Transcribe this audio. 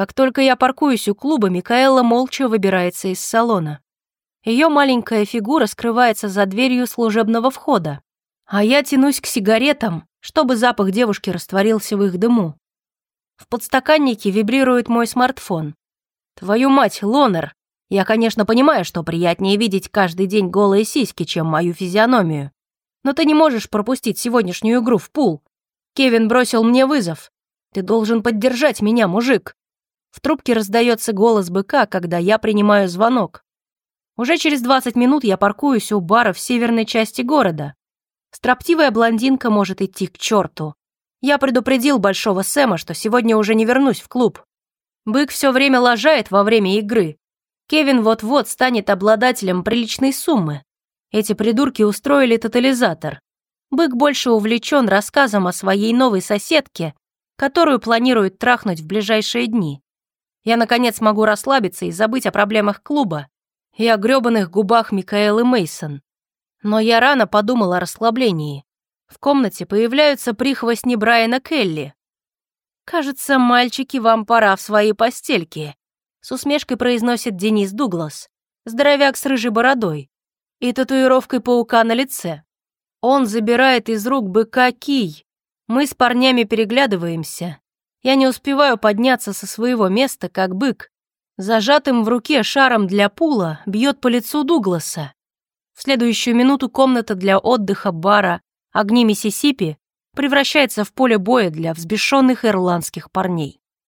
Как только я паркуюсь у клуба, Микаэла молча выбирается из салона. Ее маленькая фигура скрывается за дверью служебного входа, а я тянусь к сигаретам, чтобы запах девушки растворился в их дыму. В подстаканнике вибрирует мой смартфон. Твою мать, Лонер! Я, конечно, понимаю, что приятнее видеть каждый день голые сиськи, чем мою физиономию. Но ты не можешь пропустить сегодняшнюю игру в пул. Кевин бросил мне вызов. Ты должен поддержать меня, мужик. В трубке раздается голос быка, когда я принимаю звонок. Уже через 20 минут я паркуюсь у бара в северной части города. Строптивая блондинка может идти к черту. Я предупредил Большого Сэма, что сегодня уже не вернусь в клуб. Бык все время лажает во время игры. Кевин вот-вот станет обладателем приличной суммы. Эти придурки устроили тотализатор. Бык больше увлечен рассказом о своей новой соседке, которую планирует трахнуть в ближайшие дни. Я, наконец, могу расслабиться и забыть о проблемах клуба и о грёбаных губах Микаэлы Мейсон. Но я рано подумал о расслаблении. В комнате появляются прихвостни Брайана Келли. «Кажется, мальчики, вам пора в свои постельки», с усмешкой произносит Денис Дуглас, здоровяк с рыжей бородой и татуировкой паука на лице. Он забирает из рук быка кий. Мы с парнями переглядываемся. Я не успеваю подняться со своего места, как бык. Зажатым в руке шаром для пула бьет по лицу Дугласа. В следующую минуту комната для отдыха бара «Огни Миссисипи» превращается в поле боя для взбешенных ирландских парней.